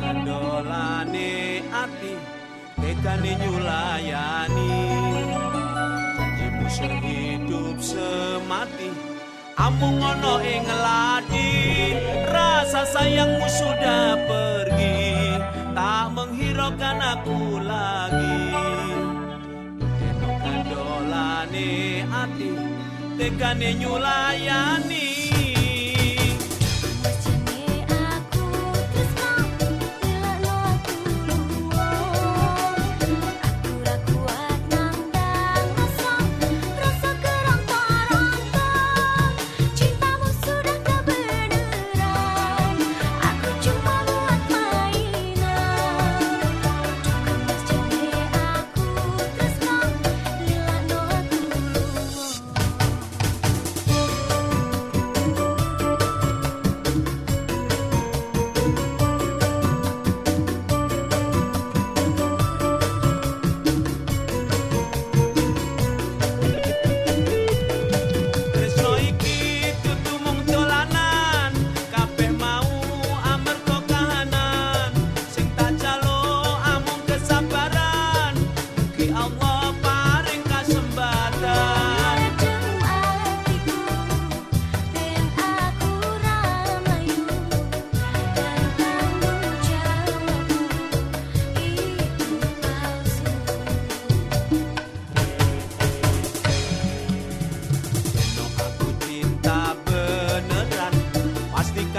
Kandolane ati tekane nyulayani. Janjimu sehidup semati amung ono ing ladi rasa pergi tak menghiraukan aku lagi. Kandolane ati tekane nyulayani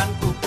akan ku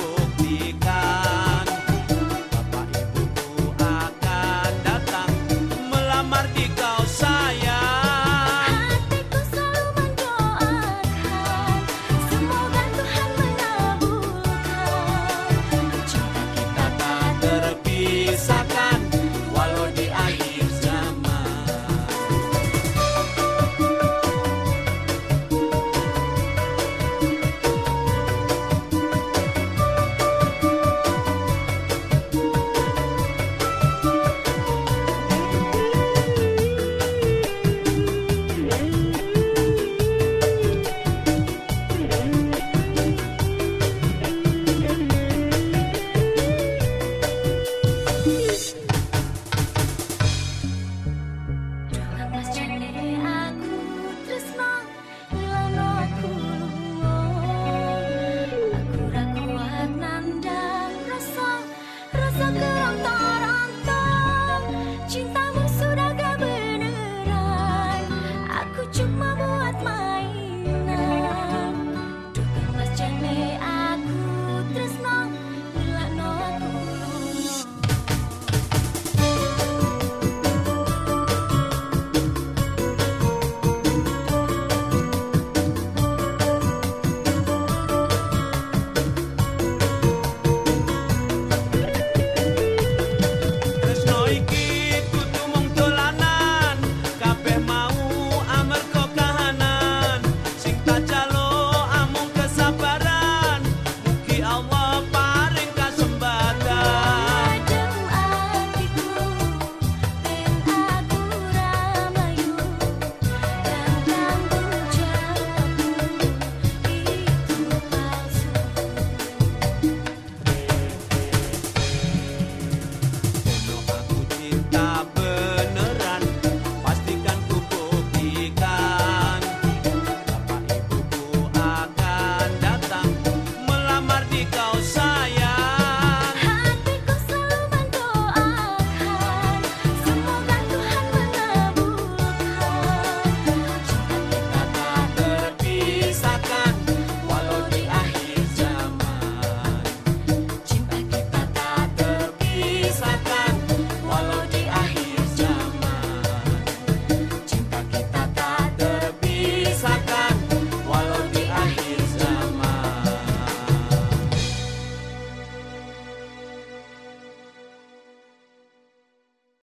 Cause I'm